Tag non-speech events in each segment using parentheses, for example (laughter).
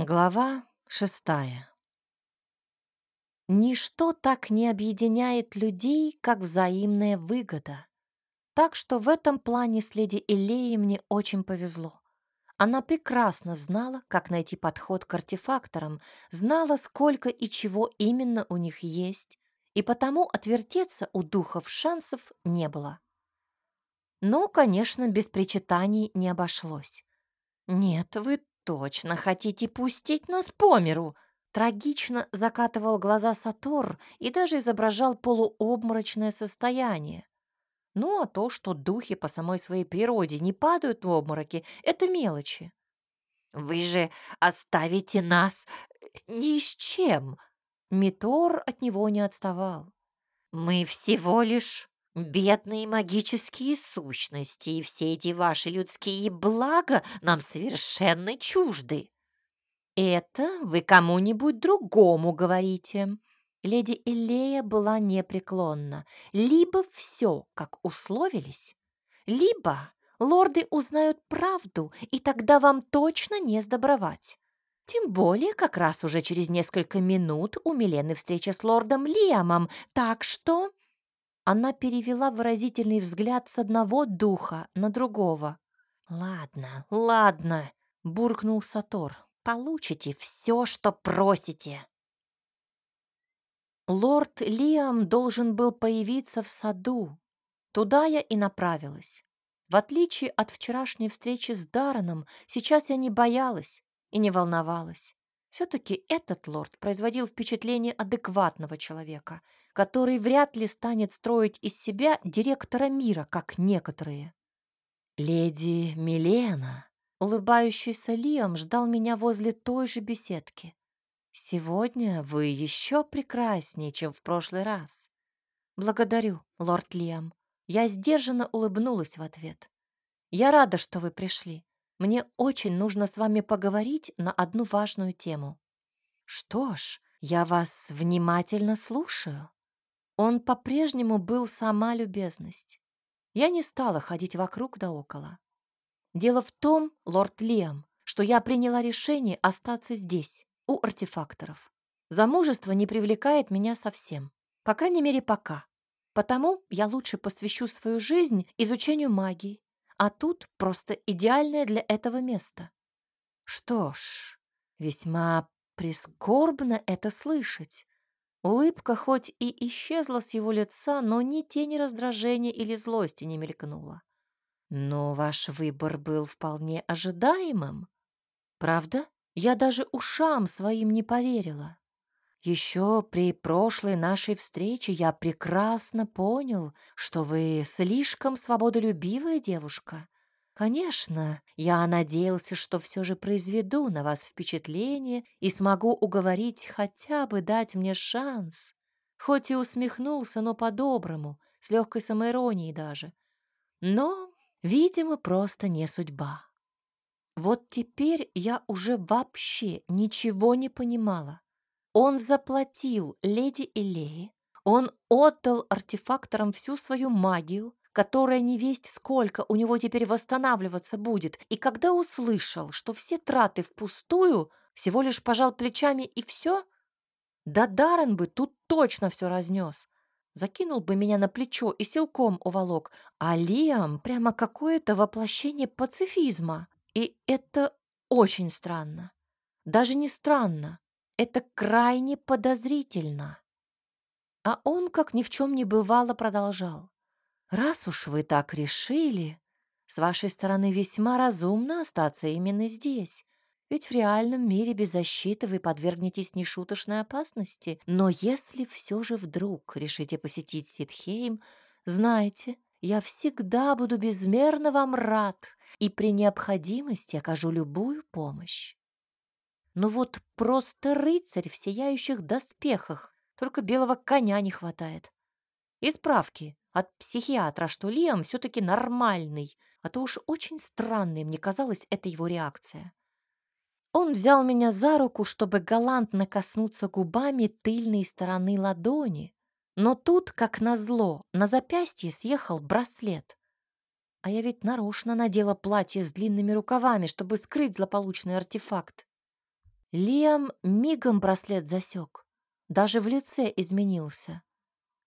Глава шестая. Ничто так не объединяет людей, как взаимная выгода. Так что в этом плане с леди Элеей мне очень повезло. Она прекрасно знала, как найти подход к артефакторам, знала, сколько и чего именно у них есть, и потому отвертеться у духов шансов не было. Но, конечно, без причитаний не обошлось. «Нет, вы точно хотите пустить нас по миру?» Трагично закатывал глаза Сатор и даже изображал полуобморочное состояние. Ну, а то, что духи по самой своей природе не падают в обмороки, это мелочи. «Вы же оставите нас ни с чем!» Митор от него не отставал. «Мы всего лишь Бедные магические сущности и все эти ваши людские блага нам совершенно чужды. Это вы кому-нибудь другому говорите. Леди Элея была непреклонна. Либо все, как условились, либо лорды узнают правду, и тогда вам точно не сдобровать. Тем более, как раз уже через несколько минут у Милены встреча с лордом Лиамом, так что она перевела выразительный взгляд с одного духа на другого. «Ладно, ладно», — буркнул Сатор. «Получите все, что просите». Лорд Лиам должен был появиться в саду. Туда я и направилась. В отличие от вчерашней встречи с Дараном, сейчас я не боялась и не волновалась. Все-таки этот лорд производил впечатление адекватного человека, который вряд ли станет строить из себя директора мира, как некоторые. «Леди Милена», улыбающийся Лиам ждал меня возле той же беседки. «Сегодня вы еще прекраснее, чем в прошлый раз». «Благодарю, лорд Лиам». Я сдержанно улыбнулась в ответ. «Я рада, что вы пришли. Мне очень нужно с вами поговорить на одну важную тему». «Что ж, я вас внимательно слушаю». Он по-прежнему был сама любезность. Я не стала ходить вокруг да около. Дело в том, лорд Лиам, что я приняла решение остаться здесь, у артефакторов. Замужество не привлекает меня совсем. По крайней мере, пока. Потому я лучше посвящу свою жизнь изучению магии, а тут просто идеальное для этого место. Что ж, весьма прискорбно это слышать. Улыбка хоть и исчезла с его лица, но ни тени раздражения или злости не мелькнула. Но ваш выбор был вполне ожидаемым. Правда? Я даже ушам своим не поверила. Еще при прошлой нашей встрече я прекрасно понял, что вы слишком свободолюбивая девушка. Конечно, я надеялся, что все же произведу на вас впечатление и смогу уговорить хотя бы дать мне шанс. Хоть и усмехнулся, но по-доброму, с легкой самоиронией даже. Но, видимо, просто не судьба. Вот теперь я уже вообще ничего не понимала. Он заплатил леди Элее, он отдал артефакторам всю свою магию, которая не весть сколько у него теперь восстанавливаться будет, и когда услышал, что все траты впустую, всего лишь пожал плечами и все, да Даррен бы тут точно все разнес. Закинул бы меня на плечо и силком уволок, а Лиам прямо какое-то воплощение пацифизма. И это очень странно. Даже не странно, это крайне подозрительно. А он, как ни в чем не бывало, продолжал. «Раз уж вы так решили, с вашей стороны весьма разумно остаться именно здесь, ведь в реальном мире без защиты вы подвергнетесь нешуточной опасности. Но если все же вдруг решите посетить Ситхейм, знайте, я всегда буду безмерно вам рад и при необходимости окажу любую помощь. Ну вот просто рыцарь в сияющих доспехах, только белого коня не хватает. И справки от психиатра, что Лиам все-таки нормальный, а то уж очень странной мне казалась эта его реакция. Он взял меня за руку, чтобы галантно коснуться губами тыльной стороны ладони, но тут, как назло, на запястье съехал браслет. А я ведь нарочно надела платье с длинными рукавами, чтобы скрыть злополучный артефакт. Лиам мигом браслет засек, даже в лице изменился.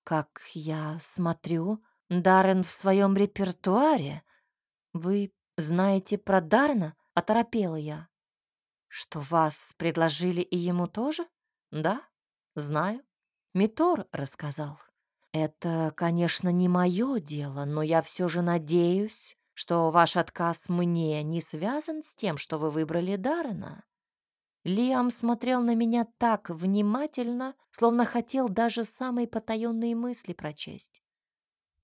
Как я смотрю, Даррен в своем репертуаре. Вы знаете про Даррена? Оторопела я. Что вас предложили и ему тоже? Да, знаю. Митор рассказал. Это, конечно, не мое дело, но я все же надеюсь, что ваш отказ мне не связан с тем, что вы выбрали Даррена. Лиам смотрел на меня так внимательно, словно хотел даже самые потаенные мысли прочесть.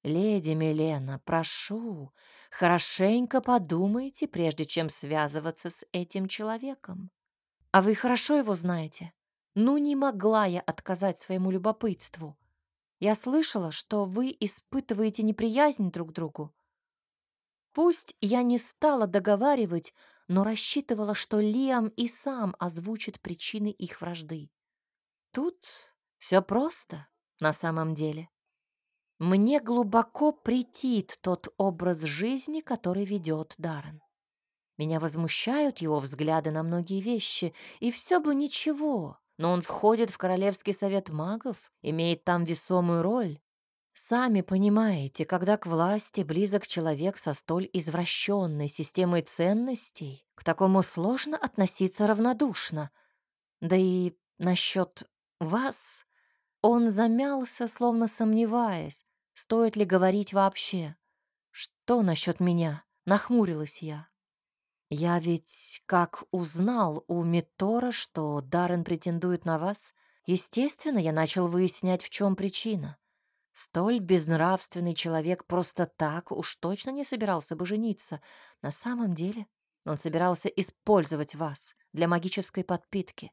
«Леди Милена, прошу, хорошенько подумайте, прежде чем связываться с этим человеком. А вы хорошо его знаете? Ну, не могла я отказать своему любопытству. Я слышала, что вы испытываете неприязнь друг к другу. Пусть я не стала договаривать, но рассчитывала, что Лиам и сам озвучит причины их вражды. Тут все просто на самом деле. Мне глубоко претит тот образ жизни, который ведет Даррен. Меня возмущают его взгляды на многие вещи, и все бы ничего, но он входит в Королевский совет магов, имеет там весомую роль. Сами понимаете, когда к власти близок человек со столь извращенной системой ценностей, к такому сложно относиться равнодушно. Да и насчет вас он замялся, словно сомневаясь, стоит ли говорить вообще. Что насчет меня? Нахмурилась я. Я ведь как узнал у Митора, что Даррен претендует на вас, естественно, я начал выяснять, в чем причина. Столь безнравственный человек просто так уж точно не собирался бы жениться. На самом деле он собирался использовать вас для магической подпитки.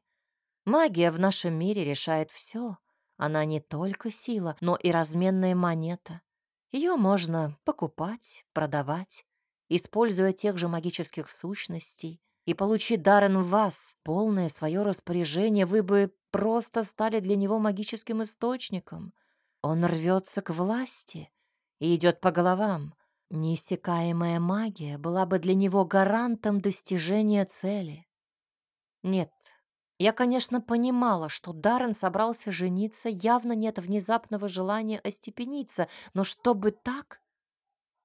Магия в нашем мире решает все. Она не только сила, но и разменная монета. Ее можно покупать, продавать, используя тех же магических сущностей, и получи Даррен вас полное свое распоряжение, вы бы просто стали для него магическим источником. Он рвется к власти и идет по головам. Неиссякаемая магия была бы для него гарантом достижения цели. Нет, я, конечно, понимала, что Даррен собрался жениться, явно нет внезапного желания остепениться, но чтобы так...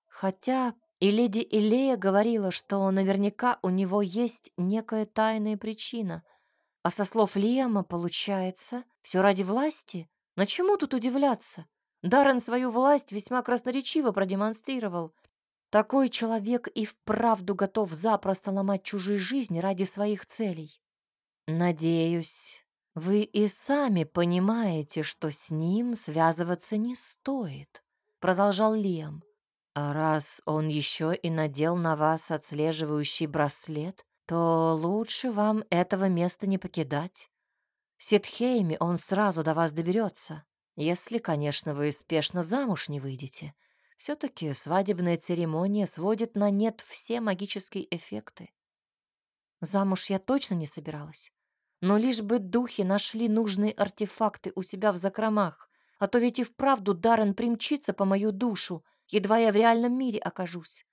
Хотя и леди Илея говорила, что наверняка у него есть некая тайная причина. А со слов Лиама, получается, все ради власти? На чему тут удивляться? Даррен свою власть весьма красноречиво продемонстрировал. Такой человек и вправду готов запросто ломать чужие жизни ради своих целей. Надеюсь, вы и сами понимаете, что с ним связываться не стоит, продолжал Лиам. А раз он еще и надел на вас отслеживающий браслет, то лучше вам этого места не покидать. В Ситхейме он сразу до вас доберется, если, конечно, вы спешно замуж не выйдете. Все-таки свадебная церемония сводит на нет все магические эффекты. Замуж я точно не собиралась. Но лишь бы духи нашли нужные артефакты у себя в закромах, а то ведь и вправду Даррен примчится по мою душу, едва я в реальном мире окажусь.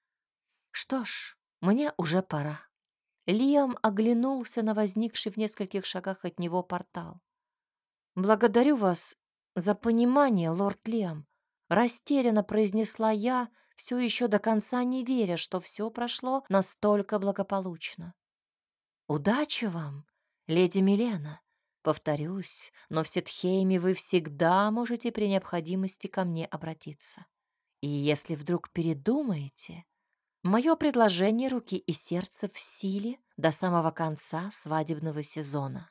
Что ж, мне уже пора. Лиам оглянулся на возникший в нескольких шагах от него портал. «Благодарю вас за понимание, лорд Лиам», — растерянно произнесла я, все еще до конца не веря, что все прошло настолько благополучно. «Удачи вам, леди Милена!» Повторюсь, но в Сетхейме вы всегда можете при необходимости ко мне обратиться. И если вдруг передумаете, мое предложение руки и сердца в силе до самого конца свадебного сезона.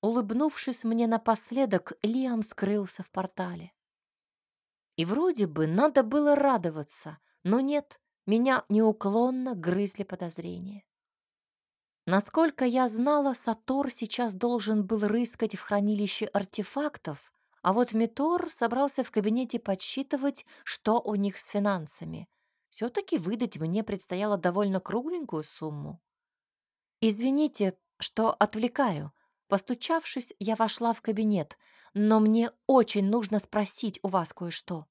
Улыбнувшись мне напоследок, Лиам скрылся в портале. И вроде бы надо было радоваться, но нет, меня неуклонно грызли подозрения. Насколько я знала, Сатор сейчас должен был рыскать в хранилище артефактов, а вот Митор собрался в кабинете подсчитывать, что у них с финансами. Все-таки выдать мне предстояло довольно кругленькую сумму. «Извините, что отвлекаю». Постучавшись, я вошла в кабинет, но мне очень нужно спросить у вас кое-что.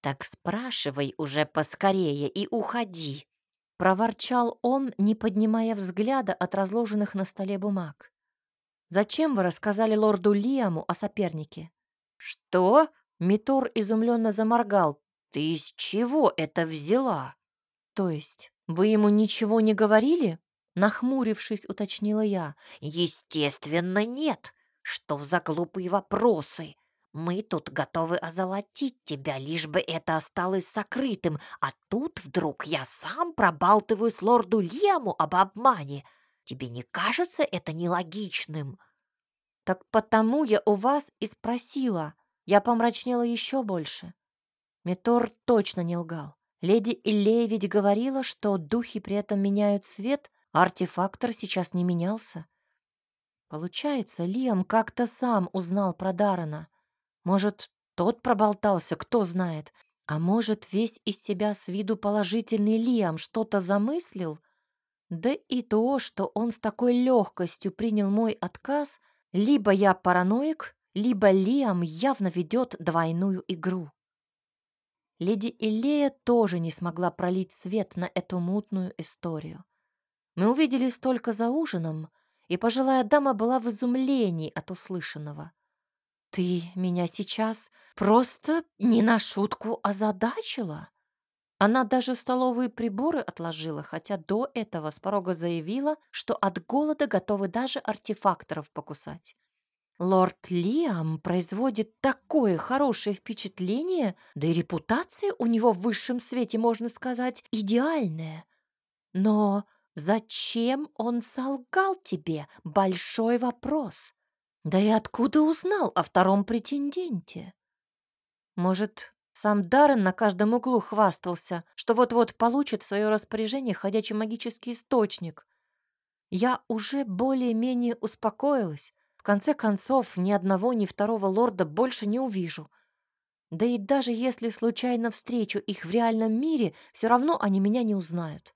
«Так спрашивай уже поскорее и уходи», проворчал он, не поднимая взгляда от разложенных на столе бумаг. Зачем вы рассказали лорду Лиаму о сопернике? Что? Митор изумленно заморгал. Ты из чего это взяла? То есть, вы ему ничего не говорили? Нахмурившись, уточнила я. Естественно, нет. Что за глупые вопросы? Мы тут готовы озолотить тебя, лишь бы это осталось сокрытым, а тут вдруг я сам пробалтываю с лорду Лиаму об обмане. Тебе не кажется это нелогичным?» «Так потому я у вас и спросила». Я помрачнела еще больше. Метор точно не лгал. Леди Иллея ведь говорила, что духи при этом меняют цвет, а артефактор сейчас не менялся. Получается, Лиам как-то сам узнал про Дарана. Может, тот проболтался, кто знает. А может, весь из себя с виду положительный Лиам что-то замыслил? Да и то, что он с такой легкостью принял мой отказ, либо я параноик, либо Лиам явно ведет двойную игру. Леди Илея тоже не смогла пролить свет на эту мутную историю. Мы увиделись только за ужином, и пожилая дама была в изумлении от услышанного. «Ты меня сейчас просто не на шутку озадачила?» Она даже столовые приборы отложила, хотя до этого с порога заявила, что от голода готовы даже артефакторов покусать. Лорд Лиам производит такое хорошее впечатление, да и репутация у него в высшем свете, можно сказать, идеальная. Но зачем он солгал тебе? Большой вопрос. Да и откуда узнал о втором претенденте? Может, сам Даррен на каждом углу хвастался, что вот-вот получит в свое распоряжение ходячий магический источник. Я уже более-менее успокоилась. В конце концов, ни одного, ни второго лорда больше не увижу. Да и даже если случайно встречу их в реальном мире, все равно они меня не узнают.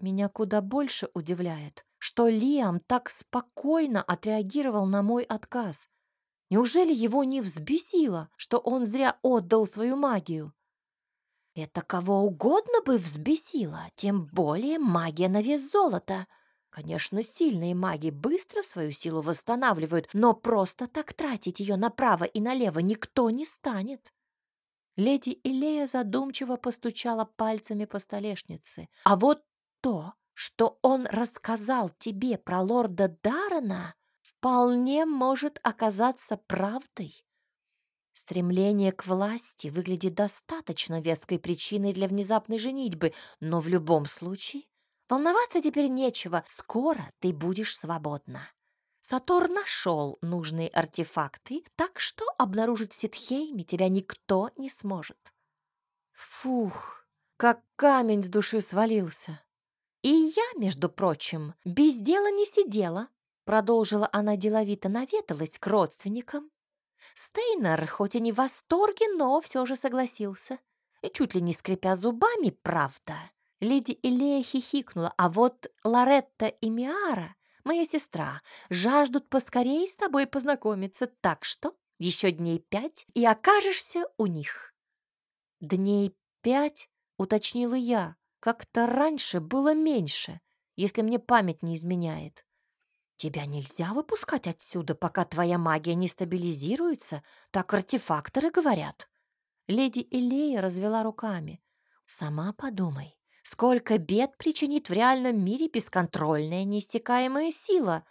Меня куда больше удивляет, что Лиам так спокойно отреагировал на мой отказ. Неужели его не взбесило, что он зря отдал свою магию? Это кого угодно бы взбесило, тем более магия на вес золота. Конечно, сильные маги быстро свою силу восстанавливают, но просто так тратить ее направо и налево никто не станет. Леди Илея задумчиво постучала пальцами по столешнице. А вот то, что он рассказал тебе про лорда Даррена, вполне может оказаться правдой. Стремление к власти выглядит достаточно веской причиной для внезапной женитьбы, но в любом случае волноваться теперь нечего, скоро ты будешь свободна. Сатор нашел нужные артефакты, так что обнаружить в Ситхейме тебя никто не сможет. Фух, как камень с души свалился. И я, между прочим, без дела не сидела. Продолжила она деловито, наведалась к родственникам. Стейнер, хоть и не в восторге, но все же согласился. И чуть ли не скрипя зубами, правда. Леди Илея хихикнула, а вот Лоретта и Миара, моя сестра, жаждут поскорее с тобой познакомиться, так что еще дней пять и окажешься у них. Дней пять, уточнила я, как-то раньше было меньше, если мне память не изменяет. Тебя нельзя выпускать отсюда, пока твоя магия не стабилизируется, так артефакторы говорят. Леди Илея развела руками. Сама подумай, сколько бед причинит в реальном мире бесконтрольная, неиссякаемая сила.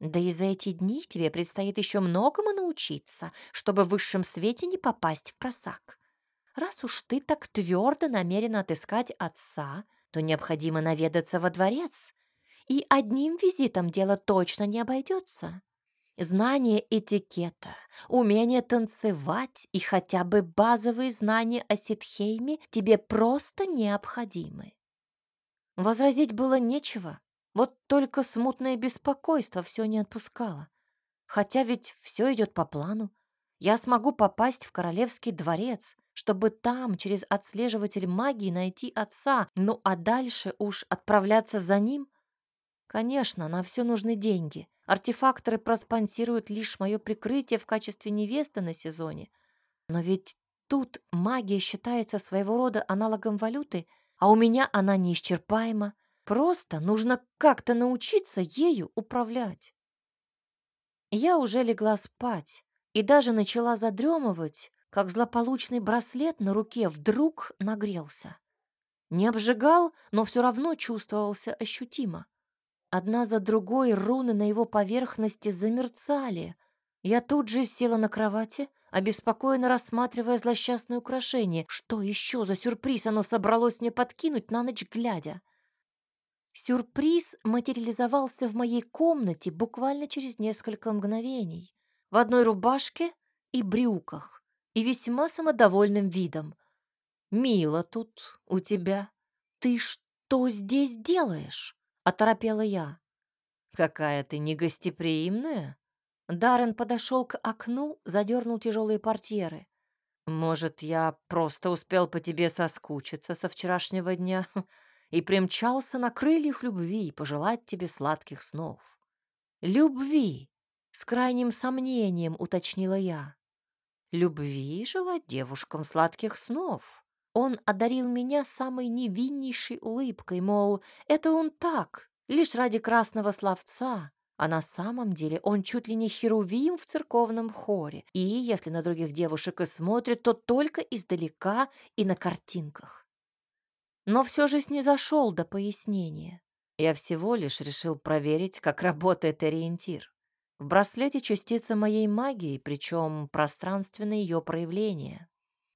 Да и за эти дни тебе предстоит еще многому научиться, чтобы в высшем свете не попасть в просак. Раз уж ты так твердо намерена отыскать отца, то необходимо наведаться во дворец. И одним визитом дело точно не обойдется. Знание этикета, умение танцевать и хотя бы базовые знания о Ситхейме тебе просто необходимы. Возразить было нечего, вот только смутное беспокойство все не отпускало. Хотя ведь все идет по плану. Я смогу попасть в королевский дворец, чтобы там через отслеживатель магии найти отца, ну а дальше уж отправляться за ним? Конечно, на все нужны деньги. Артефакторы проспонсируют лишь мое прикрытие в качестве невесты на сезоне. Но ведь тут магия считается своего рода аналогом валюты, а у меня она неисчерпаема. Просто нужно как-то научиться ею управлять. Я уже легла спать и даже начала задремывать, как злополучный браслет на руке вдруг нагрелся. Не обжигал, но все равно чувствовался ощутимо. Одна за другой руны на его поверхности замерцали. Я тут же села на кровати, обеспокоенно рассматривая злосчастное украшение. Что еще за сюрприз оно собралось мне подкинуть на ночь глядя? Сюрприз материализовался в моей комнате буквально через несколько мгновений. В одной рубашке и брюках, и весьма самодовольным видом. «Мило тут у тебя. Ты что здесь делаешь?» — оторопела я. «Какая ты негостеприимная!» Даррен подошел к окну, задернул тяжелые портьеры. «Может, я просто успел по тебе соскучиться со вчерашнего дня (laughs) и примчался на крыльях любви пожелать тебе сладких снов. Любви, с крайним сомнением уточнила я. Любви желать девушкам сладких снов. Он одарил меня самой невиннейшей улыбкой, мол, это он так, лишь ради красного словца, а на самом деле он чуть ли не херувим в церковном хоре, и если на других девушек и смотрит, то только издалека и на картинках но все же снизошел до пояснения. Я всего лишь решил проверить, как работает ориентир. В браслете частица моей магии, причем пространственное ее проявление.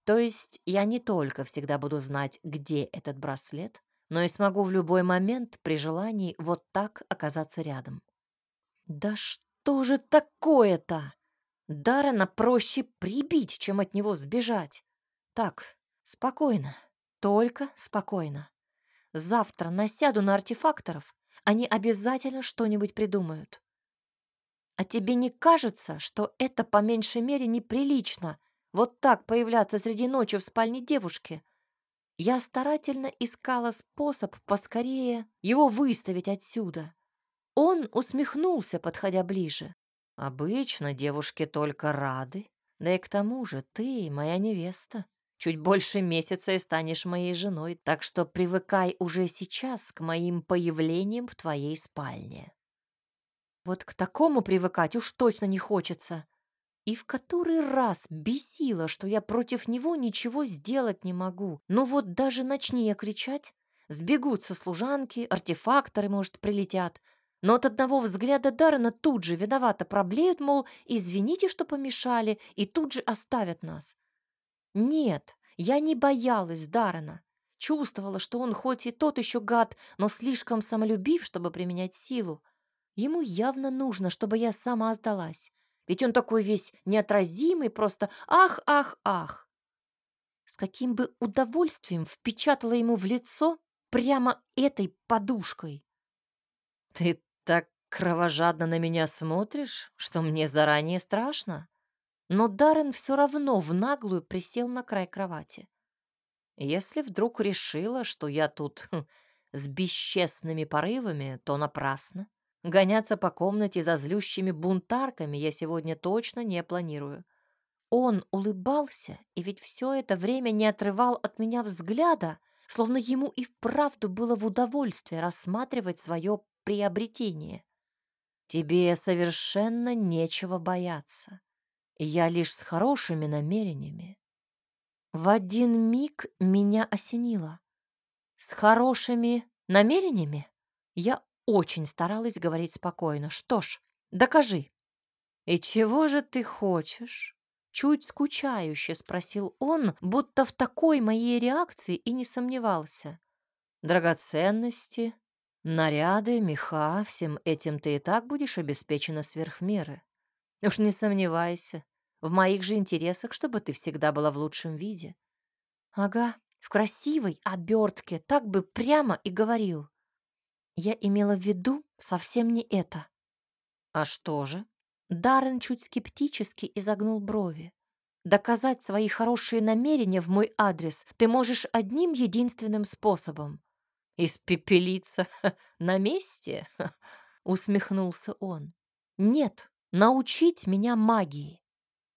То есть я не только всегда буду знать, где этот браслет, но и смогу в любой момент при желании вот так оказаться рядом. Да что же такое-то? Даррена проще прибить, чем от него сбежать. Так, спокойно. Только спокойно. Завтра насяду на артефакторов, они обязательно что-нибудь придумают. А тебе не кажется, что это по меньшей мере неприлично, вот так появляться среди ночи в спальне девушки? Я старательно искала способ поскорее его выставить отсюда. Он усмехнулся, подходя ближе. Обычно девушки только рады. Да и к тому же ты моя невеста. Чуть больше месяца и станешь моей женой, так что привыкай уже сейчас к моим появлениям в твоей спальне. Вот к такому привыкать уж точно не хочется. И в который раз бесило, что я против него ничего сделать не могу. Ну вот даже начни я кричать, сбегутся служанки, артефакторы, может, прилетят. Но от одного взгляда Даррена тут же виновато проблеют, мол, извините, что помешали, и тут же оставят нас. Нет, я не боялась Даррена. Чувствовала, что он хоть и тот еще гад, но слишком самолюбив, чтобы применять силу. Ему явно нужно, чтобы я сама сдалась. Ведь он такой весь неотразимый, просто ах, ах, ах. С каким бы удовольствием впечатала ему в лицо прямо этой подушкой. «Ты так кровожадно на меня смотришь, что мне заранее страшно», но Даррен все равно в наглую присел на край кровати. Если вдруг решила, что я тут (laughs) с бесчестными порывами, то напрасно. Гоняться по комнате за злющими бунтарками я сегодня точно не планирую. Он улыбался и ведь все это время не отрывал от меня взгляда, словно ему и вправду было в удовольствие рассматривать свое приобретение. Тебе совершенно нечего бояться. Я лишь с хорошими намерениями. В один миг меня осенило. С хорошими намерениями? Я очень старалась говорить спокойно. Что ж, докажи. И чего же ты хочешь? Чуть скучающе спросил он, будто в такой моей реакции и не сомневался. Драгоценности, наряды, меха, всем этим ты и так будешь обеспечена сверх меры. Уж не сомневайся, в моих же интересах, чтобы ты всегда была в лучшем виде. Ага, в красивой обертке, так бы прямо и говорил. Я имела в виду совсем не это. А что же? Даррен чуть скептически изогнул брови. Доказать свои хорошие намерения в мой адрес ты можешь одним единственным способом. Испепелиться (laughs) на месте? (laughs) Усмехнулся он. Нет, научить меня магии.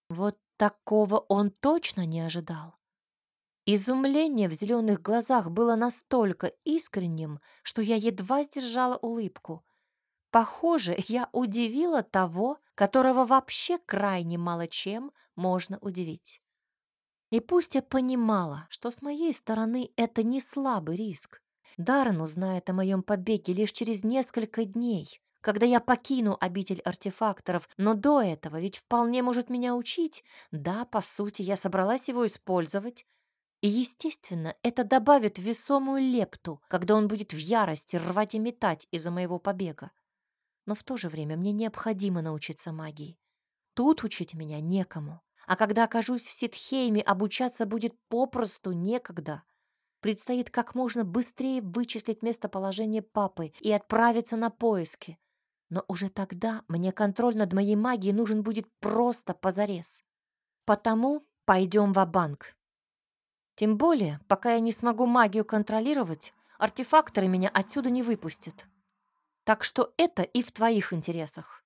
Вот такого он точно не ожидал. Изумление в зеленых глазах было настолько искренним, что я едва сдержала улыбку. Похоже, я удивила того, которого вообще крайне мало чем можно удивить. И пусть я понимала, что с моей стороны это не слабый риск. Даррен узнает о моем побеге лишь через несколько дней, когда я покину обитель артефакторов, но до этого ведь вполне может меня учить. Да, по сути, я собралась его использовать. И, естественно, это добавит весомую лепту, когда он будет в ярости рвать и метать из-за моего побега. Но в то же время мне необходимо научиться магии. Тут учить меня некому. А когда окажусь в Ситхейме, обучаться будет попросту некогда. Предстоит как можно быстрее вычислить местоположение папы и отправиться на поиски. Но уже тогда мне контроль над моей магией нужен будет просто позарез. Потому пойдем в банк Тем более, пока я не смогу магию контролировать, артефакторы меня отсюда не выпустят. Так что это и в твоих интересах.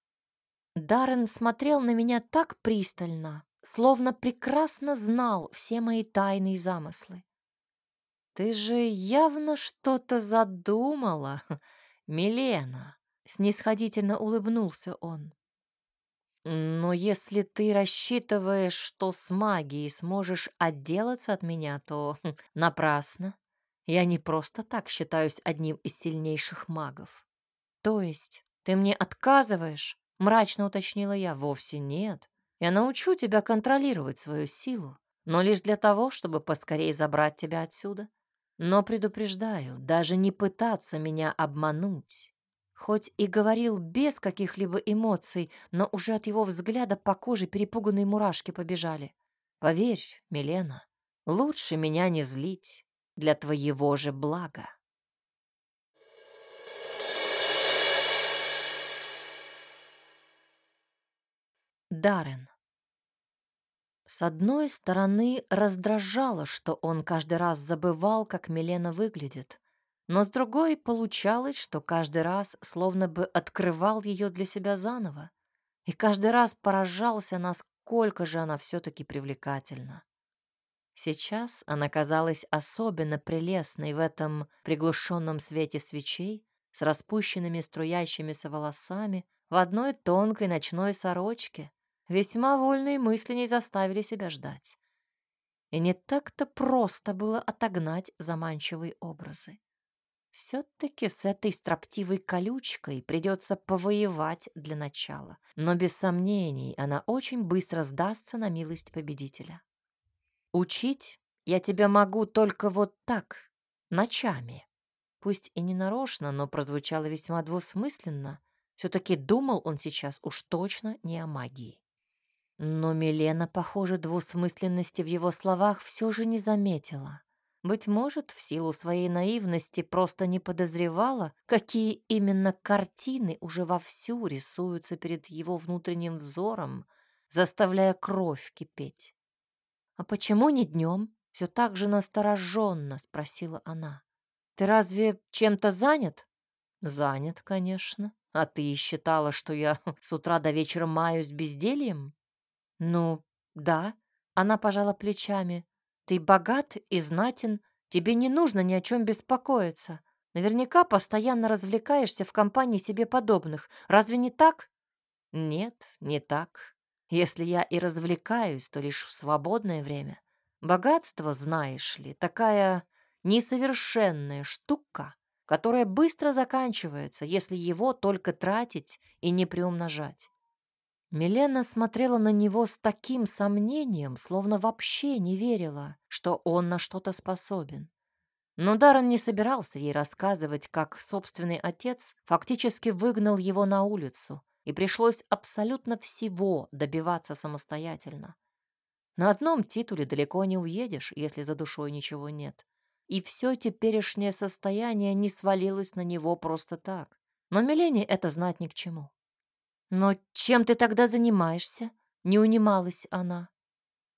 Даррен смотрел на меня так пристально, словно прекрасно знал все мои тайные замыслы. «Ты же явно что-то задумала, (laughs) Милена!» — снисходительно улыбнулся он. «Но если ты рассчитываешь, что с магией сможешь отделаться от меня, то хм, напрасно. Я не просто так считаюсь одним из сильнейших магов». «То есть ты мне отказываешь?» — мрачно уточнила я. «Вовсе нет. Я научу тебя контролировать свою силу, но лишь для того, чтобы поскорее забрать тебя отсюда. Но предупреждаю, даже не пытаться меня обмануть. Хоть и говорил без каких-либо эмоций, но уже от его взгляда по коже перепуганные мурашки побежали. Поверь, Милена, лучше меня не злить для твоего же блага. Даррен. С одной стороны, раздражало, что он каждый раз забывал, как Милена выглядит, но с другой получалось, что каждый раз словно бы открывал ее для себя заново, и каждый раз поражался, насколько же она все-таки привлекательна. Сейчас она казалась особенно прелестной в этом приглушенном свете свечей, с распущенными струящимися волосами, в одной тонкой ночной сорочке, Весьма вольные мысли не заставили себя ждать. И не так-то просто было отогнать заманчивые образы. Все-таки с этой строптивой колючкой придется повоевать для начала, но без сомнений она очень быстро сдастся на милость победителя. Учить я тебя могу только вот так, ночами. Пусть и не нарочно, но прозвучало весьма двусмысленно. Все-таки думал он сейчас уж точно не о магии. Но Милена, похоже, двусмысленности в его словах все же не заметила. Быть может, в силу своей наивности просто не подозревала, какие именно картины уже вовсю рисуются перед его внутренним взором, заставляя кровь кипеть. «А почему не днем?» — все так же настороженно спросила она. «Ты разве чем-то занят?» «Занят, конечно. А ты считала, что я (laughs) с утра до вечера маюсь бездельем?» «Ну, да», — она пожала плечами. «Ты богат и знатен, тебе не нужно ни о чем беспокоиться. Наверняка постоянно развлекаешься в компании себе подобных. Разве не так?» «Нет, не так. Если я и развлекаюсь, то лишь в свободное время. Богатство, знаешь ли, такая несовершенная штука, которая быстро заканчивается, если его только тратить и не приумножать. Милена смотрела на него с таким сомнением, словно вообще не верила, что он на что-то способен. Но Даррен не собирался ей рассказывать, как собственный отец фактически выгнал его на улицу, и пришлось абсолютно всего добиваться самостоятельно. На одном титуле далеко не уедешь, если за душой ничего нет. И все теперешнее состояние не свалилось на него просто так. Но Милене это знать ни к чему. «Но чем ты тогда занимаешься?» — не унималась она.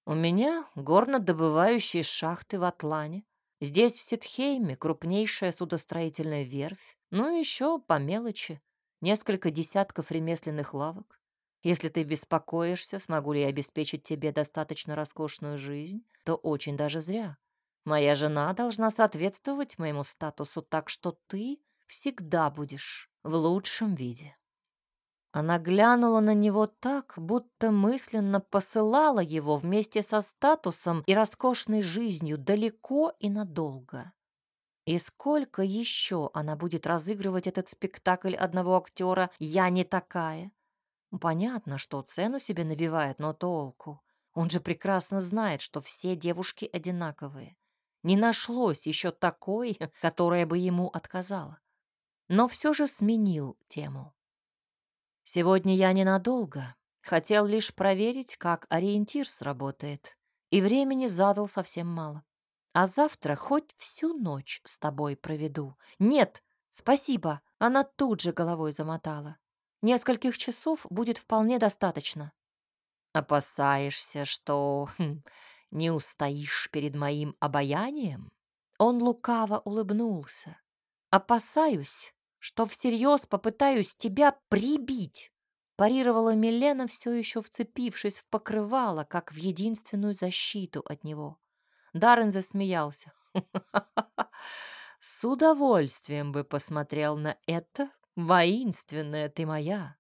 «У меня горнодобывающие шахты в Атлане. Здесь, в Ситхейме, крупнейшая судостроительная верфь. Ну, еще по мелочи. Несколько десятков ремесленных лавок. Если ты беспокоишься, смогу ли я обеспечить тебе достаточно роскошную жизнь, то очень даже зря. Моя жена должна соответствовать моему статусу, так что ты всегда будешь в лучшем виде. Она глянула на него так, будто мысленно посылала его вместе со статусом и роскошной жизнью далеко и надолго. И сколько еще она будет разыгрывать этот спектакль одного актера «Я не такая»? Понятно, что цену себе набивает, но толку. Он же прекрасно знает, что все девушки одинаковые. Не нашлось еще такой, (laughs) которая бы ему отказала. Но все же сменил тему. Сегодня я ненадолго. Хотел лишь проверить, как ориентир сработает. И времени задал совсем мало. А завтра хоть всю ночь с тобой проведу. Нет, спасибо. Она тут же головой замотала. Нескольких часов будет вполне достаточно. Опасаешься, что хм, не устоишь перед моим обаянием? Он лукаво улыбнулся. Опасаюсь, что всерьез попытаюсь тебя прибить. Парировала Милена, все еще вцепившись в покрывало, как в единственную защиту от него. Даррен засмеялся. (laughs) С удовольствием бы посмотрел на это, воинственная ты моя.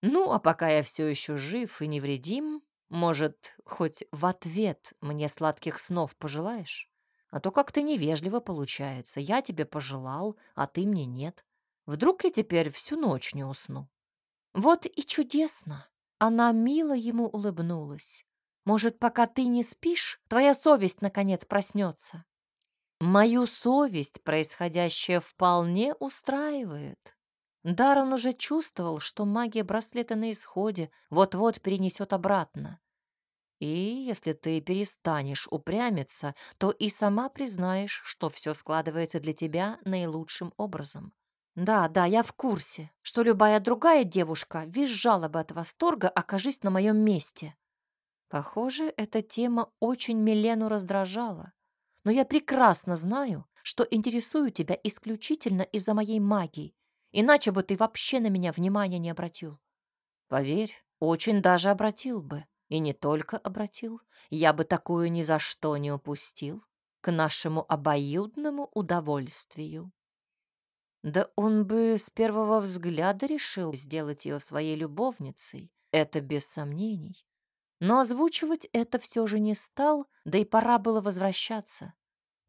Ну, а пока я все еще жив и невредим, может, хоть в ответ мне сладких снов пожелаешь? А то как-то невежливо получается. Я тебе пожелал, а ты мне нет. Вдруг я теперь всю ночь не усну. Вот и чудесно. Она мило ему улыбнулась. Может, пока ты не спишь, твоя совесть наконец проснется. Мою совесть происходящее вполне устраивает. Даррен уже чувствовал, что магия браслета на исходе вот-вот перенесет обратно. И если ты перестанешь упрямиться, то и сама признаешь, что все складывается для тебя наилучшим образом. Да, да, я в курсе, что любая другая девушка визжала бы от восторга, окажись на моем месте. Похоже, эта тема очень Милену раздражала. Но я прекрасно знаю, что интересую тебя исключительно из-за моей магии, иначе бы ты вообще на меня внимания не обратил. Поверь, очень даже обратил бы. И не только обратил, я бы такую ни за что не упустил. К нашему обоюдному удовольствию. Да он бы с первого взгляда решил сделать ее своей любовницей, это без сомнений. Но озвучивать это все же не стал, да и пора было возвращаться.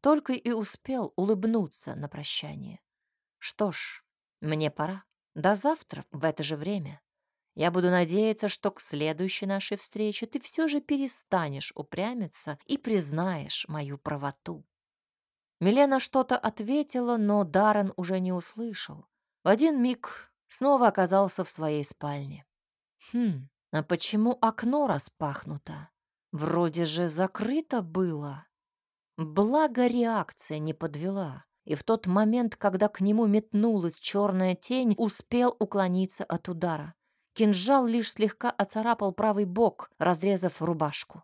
Только и успел улыбнуться на прощание. Что ж, мне пора. До завтра в это же время. Я буду надеяться, что к следующей нашей встрече ты все же перестанешь упрямиться и признаешь мою правоту. Милена что-то ответила, но Даррен уже не услышал. В один миг снова оказался в своей спальне. Хм, а почему окно распахнуто? Вроде же закрыто было. Благо реакция не подвела, и в тот момент, когда к нему метнулась черная тень, успел уклониться от удара. Кинжал лишь слегка оцарапал правый бок, разрезав рубашку.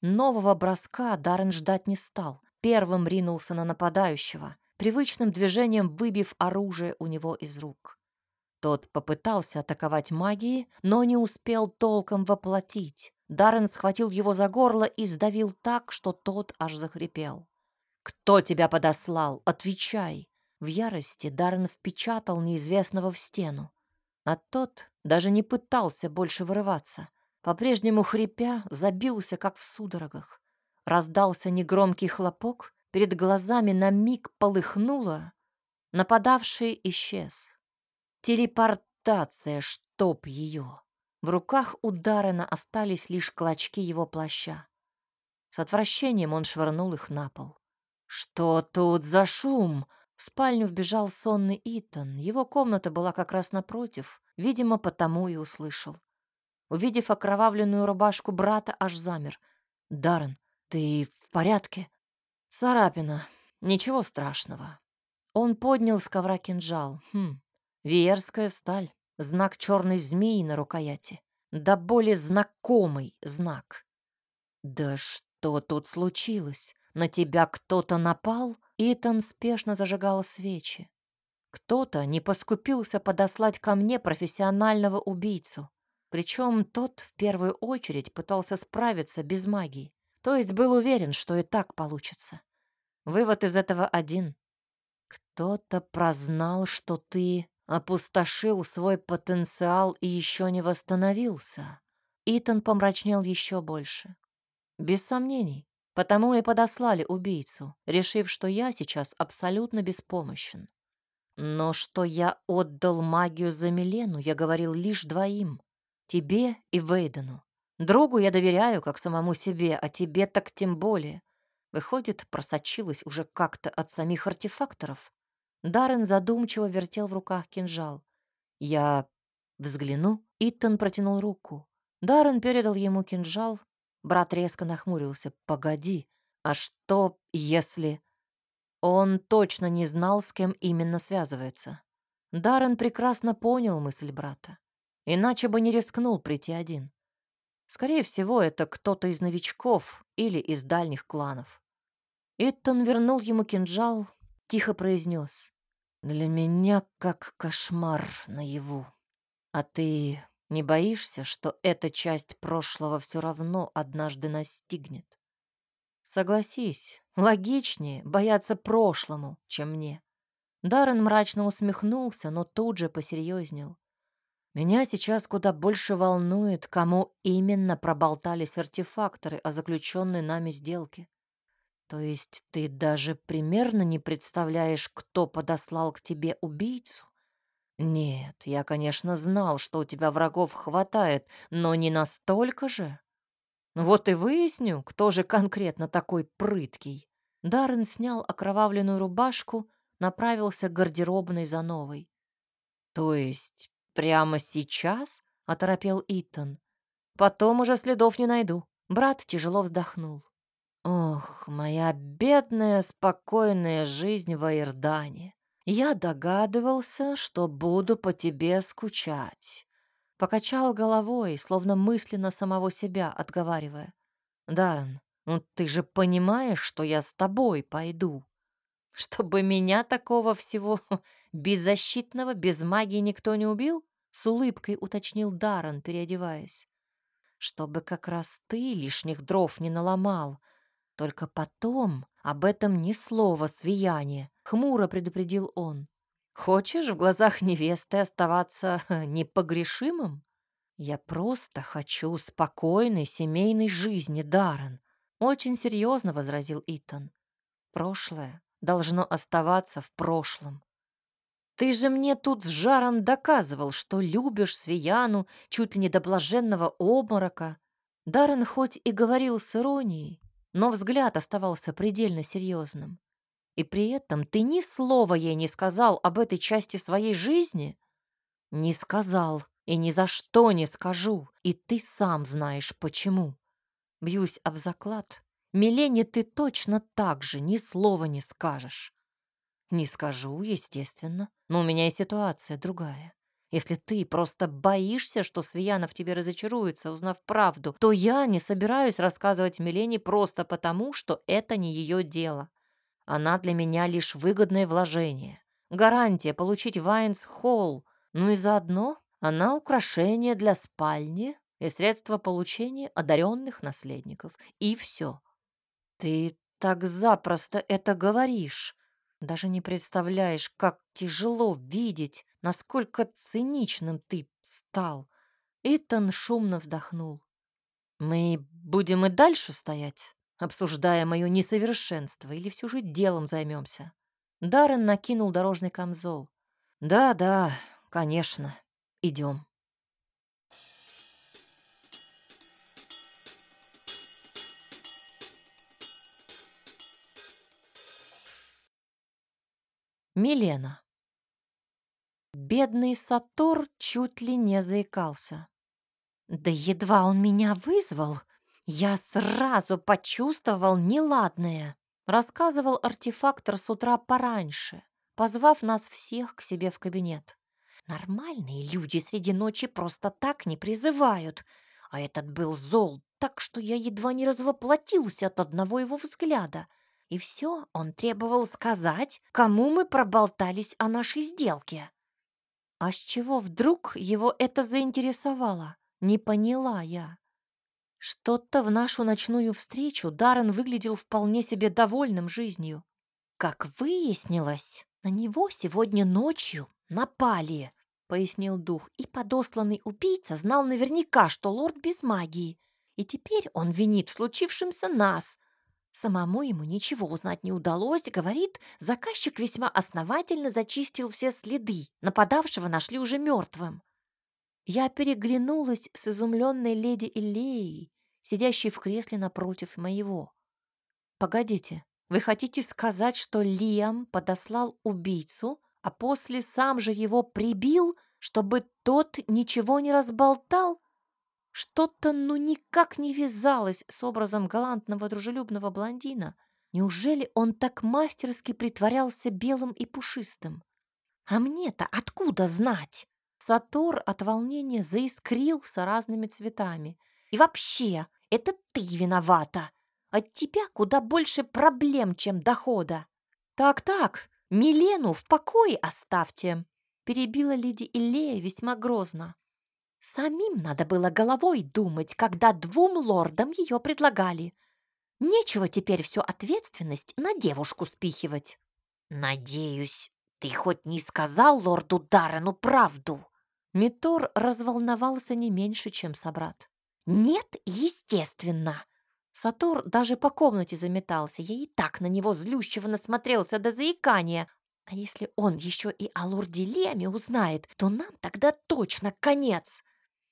Нового броска Даррен ждать не стал первым ринулся на нападающего, привычным движением выбив оружие у него из рук. Тот попытался атаковать магией, но не успел толком воплотить. Даррен схватил его за горло и сдавил так, что тот аж захрипел. «Кто тебя подослал? Отвечай!» В ярости Даррен впечатал неизвестного в стену. А тот даже не пытался больше вырываться. По-прежнему хрипя, забился, как в судорогах. Раздался негромкий хлопок, перед глазами на миг полыхнуло, нападавший исчез. Телепортация, чтоб ее. В руках у Даррена остались лишь клочки его плаща. С отвращением он швырнул их на пол. «Что тут за шум?» В спальню вбежал сонный Итан. Его комната была как раз напротив, видимо, потому и услышал. Увидев окровавленную рубашку брата, аж замер. «Даррен, «Ты в порядке?» «Царапина. Ничего страшного». Он поднял с ковра кинжал. Хм, виерская сталь. Знак черной змеи на рукояти. Да более знакомый знак. «Да что тут случилось? На тебя кто-то напал?» Итан спешно зажигал свечи. Кто-то не поскупился подослать ко мне профессионального убийцу. Причем тот в первую очередь пытался справиться без магии. То есть был уверен, что и так получится. Вывод из этого один. Кто-то прознал, что ты опустошил свой потенциал и еще не восстановился. Итан помрачнел еще больше. Без сомнений, потому и подослали убийцу, решив, что я сейчас абсолютно беспомощен. Но что я отдал магию за Милену, я говорил лишь двоим. Тебе и Вейдену. Другу я доверяю, как самому себе, а тебе так тем более. Выходит, просочилась уже как-то от самих артефакторов. Даррен задумчиво вертел в руках кинжал. Я взгляну. Итан протянул руку. Даррен передал ему кинжал. Брат резко нахмурился. «Погоди, а что, если...» Он точно не знал, с кем именно связывается. Даррен прекрасно понял мысль брата. Иначе бы не рискнул прийти один. Скорее всего, это кто-то из новичков или из дальних кланов. Иттон вернул ему кинжал, тихо произнес. «Для меня как кошмар наяву. А ты не боишься, что эта часть прошлого все равно однажды настигнет?» Согласись, логичнее бояться прошлому, чем мне. Даррен мрачно усмехнулся, но тут же посерьезнел. Меня сейчас куда больше волнует, кому именно проболтались артефакторы о заключенной нами сделке. То есть ты даже примерно не представляешь, кто подослал к тебе убийцу? Нет, я, конечно, знал, что у тебя врагов хватает, но не настолько же. Вот и выясню, кто же конкретно такой прыткий. Даррен снял окровавленную рубашку, направился к гардеробной за новой. То есть прямо сейчас? оторопел Итан. Потом уже следов не найду. Брат тяжело вздохнул. Ох, моя бедная, спокойная жизнь в Айрдане. Я догадывался, что буду по тебе скучать. Покачал головой, словно мысленно самого себя отговаривая. «Даррен, ну ты же понимаешь, что я с тобой пойду. Чтобы меня такого всего (laughs) беззащитного, без магии никто не убил?» С улыбкой уточнил Даррен, переодеваясь. «Чтобы как раз ты лишних дров не наломал. Только потом об этом ни слова свияние», — хмуро предупредил он. Хочешь в глазах невесты оставаться (laughs) непогрешимым? Я просто хочу спокойной семейной жизни, Даррен. Очень серьезно возразил Итан. Прошлое должно оставаться в прошлом. Ты же мне тут с жаром доказывал, что любишь Свияну чуть ли не до блаженного обморока. Даррен хоть и говорил с иронией, но взгляд оставался предельно серьезным. И при этом ты ни слова ей не сказал об этой части своей жизни? Не сказал и ни за что не скажу, и ты сам знаешь почему. Бьюсь об заклад. Милене ты точно так же ни слова не скажешь. Не скажу, естественно, но у меня и ситуация другая. Если ты просто боишься, что Свияна в тебе разочаруется, узнав правду, то я не собираюсь рассказывать Милене просто потому, что это не ее дело. Она для меня лишь выгодное вложение. Гарантия получить Вайнс Холл. Ну и заодно она украшение для спальни и средство получения одаренных наследников. И все. Ты так запросто это говоришь. Даже не представляешь, как тяжело видеть, насколько циничным ты стал. Итан шумно вздохнул. Мы будем и дальше стоять? обсуждая мое несовершенство, или все же делом займемся. Даррен накинул дорожный камзол. «Да, да, конечно. Идем». Милена. Бедный Сатур чуть ли не заикался. Да едва он меня вызвал, «Я сразу почувствовал неладное», — рассказывал артефактор с утра пораньше, позвав нас всех к себе в кабинет. «Нормальные люди среди ночи просто так не призывают, а этот был зол так, что я едва не развоплотился от одного его взгляда. И все он требовал сказать, кому мы проболтались о нашей сделке». А с чего вдруг его это заинтересовало? Не поняла я. Что-то в нашу ночную встречу Даррен выглядел вполне себе довольным жизнью. Как выяснилось, на него сегодня ночью напали, пояснил дух, и подосланный убийца знал наверняка, что лорд без магии, и теперь он винит в случившемся нас. Самому ему ничего узнать не удалось, говорит, заказчик весьма основательно зачистил все следы, нападавшего нашли уже мертвым. Я переглянулась с изумленной леди Иллеей, сидящей в кресле напротив моего. «Погодите, вы хотите сказать, что Лиам подослал убийцу, а после сам же его прибил, чтобы тот ничего не разболтал?» Что-то ну никак не вязалось с образом галантного дружелюбного блондина. Неужели он так мастерски притворялся белым и пушистым? А мне-то откуда знать? Сатор от волнения заискрился разными цветами. И вообще, это ты виновата. От тебя куда больше проблем, чем дохода. Так-так, Милену в покое оставьте, перебила леди Иллея весьма грозно. Самим надо было головой думать, когда двум лордам ее предлагали. Нечего теперь всю ответственность на девушку спихивать. Надеюсь, ты хоть не сказал лорду Даррену правду? Митор разволновался не меньше, чем собрат. «Нет, естественно!» Сатур даже по комнате заметался. Я и так на него злющего насмотрелся до заикания. А если он еще и о лорде Леме узнает, то нам тогда точно конец.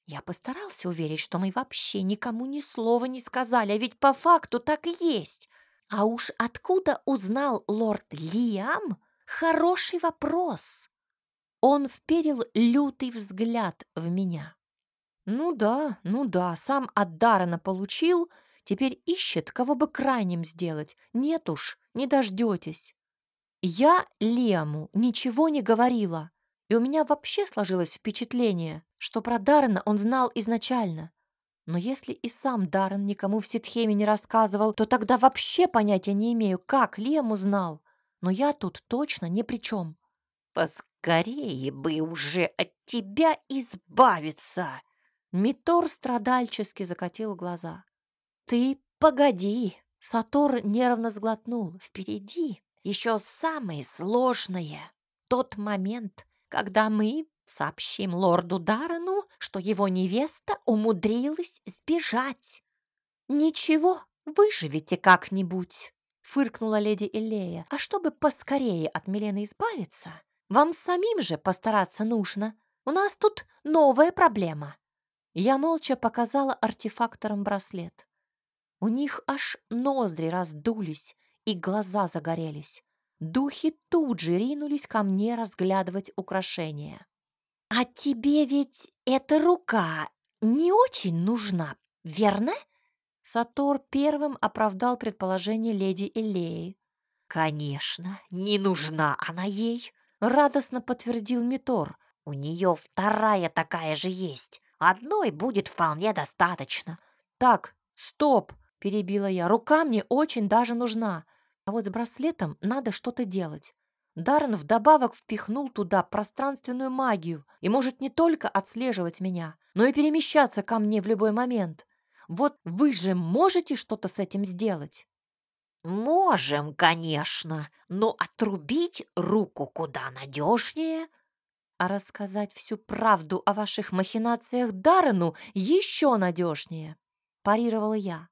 Я постарался уверить, что мы вообще никому ни слова не сказали, а ведь по факту так и есть. А уж откуда узнал лорд Лиам? Хороший вопрос. Он вперил лютый взгляд в меня. Ну да, ну да, сам от Дарана получил, теперь ищет, кого бы крайним сделать. Нет уж, не дождетесь. Я Лему ничего не говорила, и у меня вообще сложилось впечатление, что про Дарана он знал изначально. Но если и сам Даррен никому в Ситхеме не рассказывал, то тогда вообще понятия не имею, как Лем узнал. Но я тут точно ни при чем. «Поскорее бы уже от тебя избавиться!» Митор страдальчески закатил глаза. «Ты погоди!» Сатор нервно сглотнул. «Впереди еще самое сложное. Тот момент, когда мы сообщим лорду Дарану, что его невеста умудрилась сбежать. Ничего, выживете как-нибудь» фыркнула леди Элея. «А чтобы поскорее от Милены избавиться, вам самим же постараться нужно. У нас тут новая проблема». Я молча показала артефакторам браслет. У них аж ноздри раздулись и глаза загорелись. Духи тут же ринулись ко мне разглядывать украшения. «А тебе ведь эта рука не очень нужна, верно?» Сатор первым оправдал предположение леди Элеи. «Конечно, не нужна она ей», — радостно подтвердил Митор. «У нее вторая такая же есть. Одной будет вполне достаточно». «Так, стоп!» — перебила я. «Рука мне очень даже нужна. А вот с браслетом надо что-то делать». Даррен вдобавок впихнул туда пространственную магию и может не только отслеживать меня, но и перемещаться ко мне в любой момент. Вот вы же можете что-то с этим сделать? Можем, конечно, но отрубить руку куда надежнее. А рассказать всю правду о ваших махинациях Даррену еще надежнее, парировала я.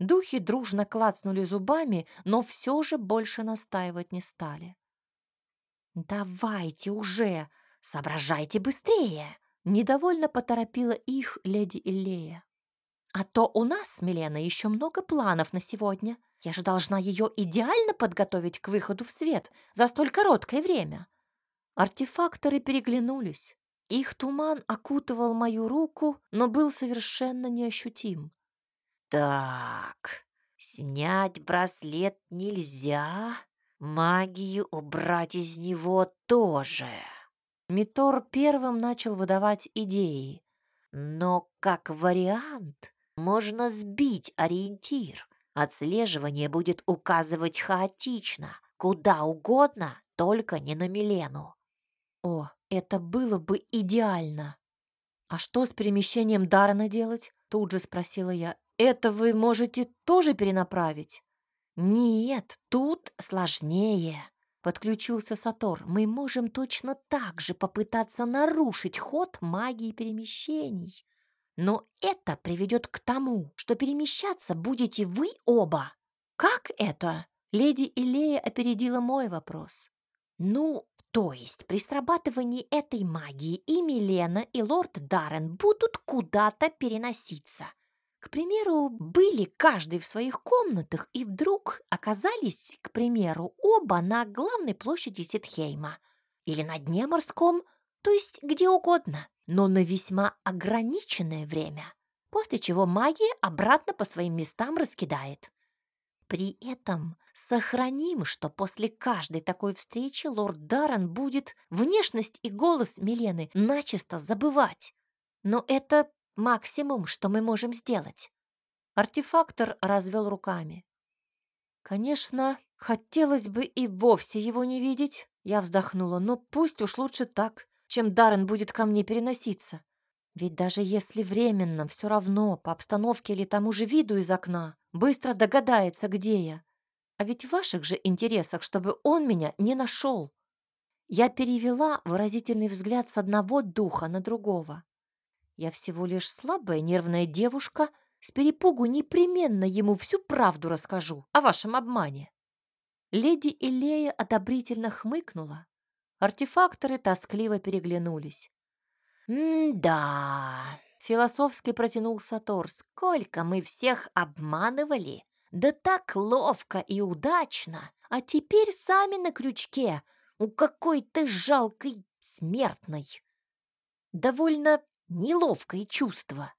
Духи дружно клацнули зубами, но все же больше настаивать не стали. «Давайте уже, соображайте быстрее!» Недовольно поторопила их леди Иллея. А то у нас с Миленой еще много планов на сегодня. Я же должна ее идеально подготовить к выходу в свет за столь короткое время. Артефакторы переглянулись. Их туман окутывал мою руку, но был совершенно неощутим. Так, снять браслет нельзя, магию убрать из него тоже. Митор первым начал выдавать идеи. Но как вариант можно сбить ориентир. Отслеживание будет указывать хаотично, куда угодно, только не на Милену. О, это было бы идеально. А что с перемещением Дарана делать? Тут же спросила я. Это вы можете тоже перенаправить? Нет, тут сложнее. Подключился Сатор. Мы можем точно так же попытаться нарушить ход магии перемещений. Но это приведет к тому, что перемещаться будете вы оба. Как это? Леди Илея опередила мой вопрос. Ну, то есть при срабатывании этой магии и Милена, и лорд Даррен будут куда-то переноситься. К примеру, были каждый в своих комнатах и вдруг оказались, к примеру, оба на главной площади Ситхейма или на дне морском, то есть где угодно, но на весьма ограниченное время, после чего магия обратно по своим местам раскидает. При этом сохраним, что после каждой такой встречи лорд Даррен будет внешность и голос Милены начисто забывать. Но это максимум, что мы можем сделать. Артефактор развел руками. Конечно, хотелось бы и вовсе его не видеть, я вздохнула, но пусть уж лучше так, чем Даррен будет ко мне переноситься. Ведь даже если временно, все равно, по обстановке или тому же виду из окна, быстро догадается, где я. А ведь в ваших же интересах, чтобы он меня не нашел. Я перевела выразительный взгляд с одного духа на другого. Я всего лишь слабая нервная девушка, с перепугу непременно ему всю правду расскажу о вашем обмане. Леди Илея одобрительно хмыкнула. Артефакторы тоскливо переглянулись. «М-да», — философски протянул Сатор, — «сколько мы всех обманывали! Да так ловко и удачно! А теперь сами на крючке у какой-то жалкой смертной!» Довольно неловкое чувство.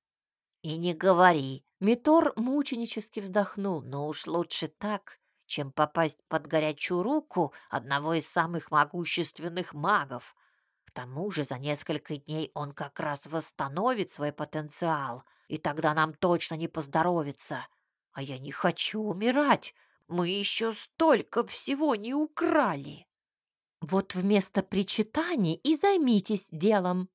«И не говори!» — Митор мученически вздохнул. «Но уж лучше так, чем попасть под горячую руку одного из самых могущественных магов, тому же за несколько дней он как раз восстановит свой потенциал, и тогда нам точно не поздоровится. А я не хочу умирать. Мы еще столько всего не украли. Вот вместо причитаний и займитесь делом.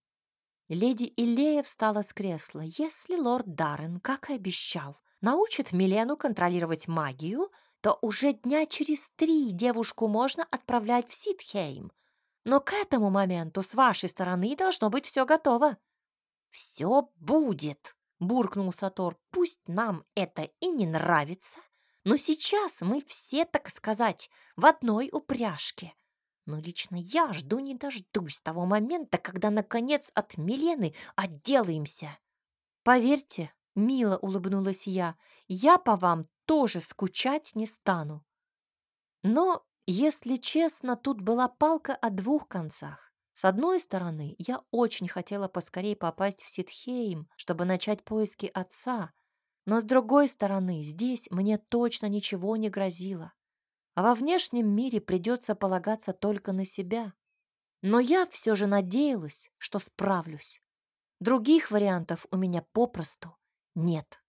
Леди Илея встала с кресла. Если лорд Даррен, как и обещал, научит Милену контролировать магию, то уже дня через три девушку можно отправлять в Ситхейм, но к этому моменту с вашей стороны должно быть все готово. Все будет, буркнул Сатор. Пусть нам это и не нравится, но сейчас мы все, так сказать, в одной упряжке. Но лично я жду не дождусь того момента, когда, наконец, от Милены отделаемся. Поверьте, мило улыбнулась я, я по вам тоже скучать не стану. Но если честно, тут была палка о двух концах. С одной стороны, я очень хотела поскорее попасть в Ситхейм, чтобы начать поиски отца, но с другой стороны, здесь мне точно ничего не грозило. А во внешнем мире придется полагаться только на себя. Но я все же надеялась, что справлюсь. Других вариантов у меня попросту нет.